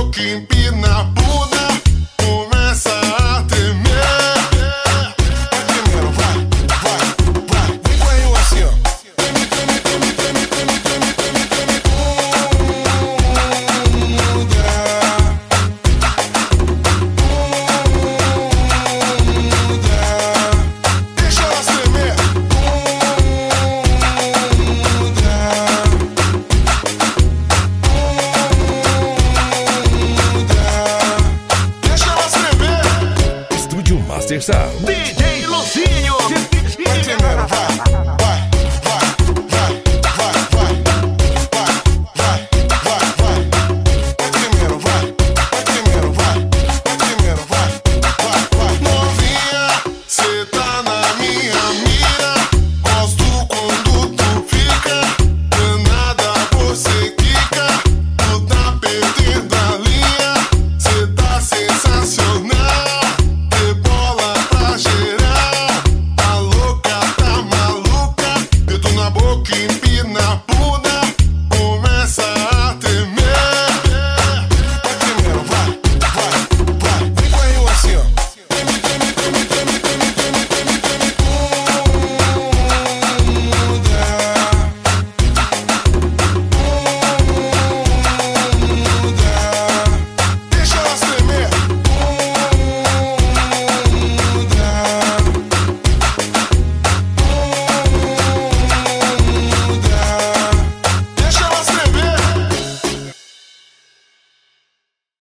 руки пина буду. Sound. DJ. Бог боки бідна буде.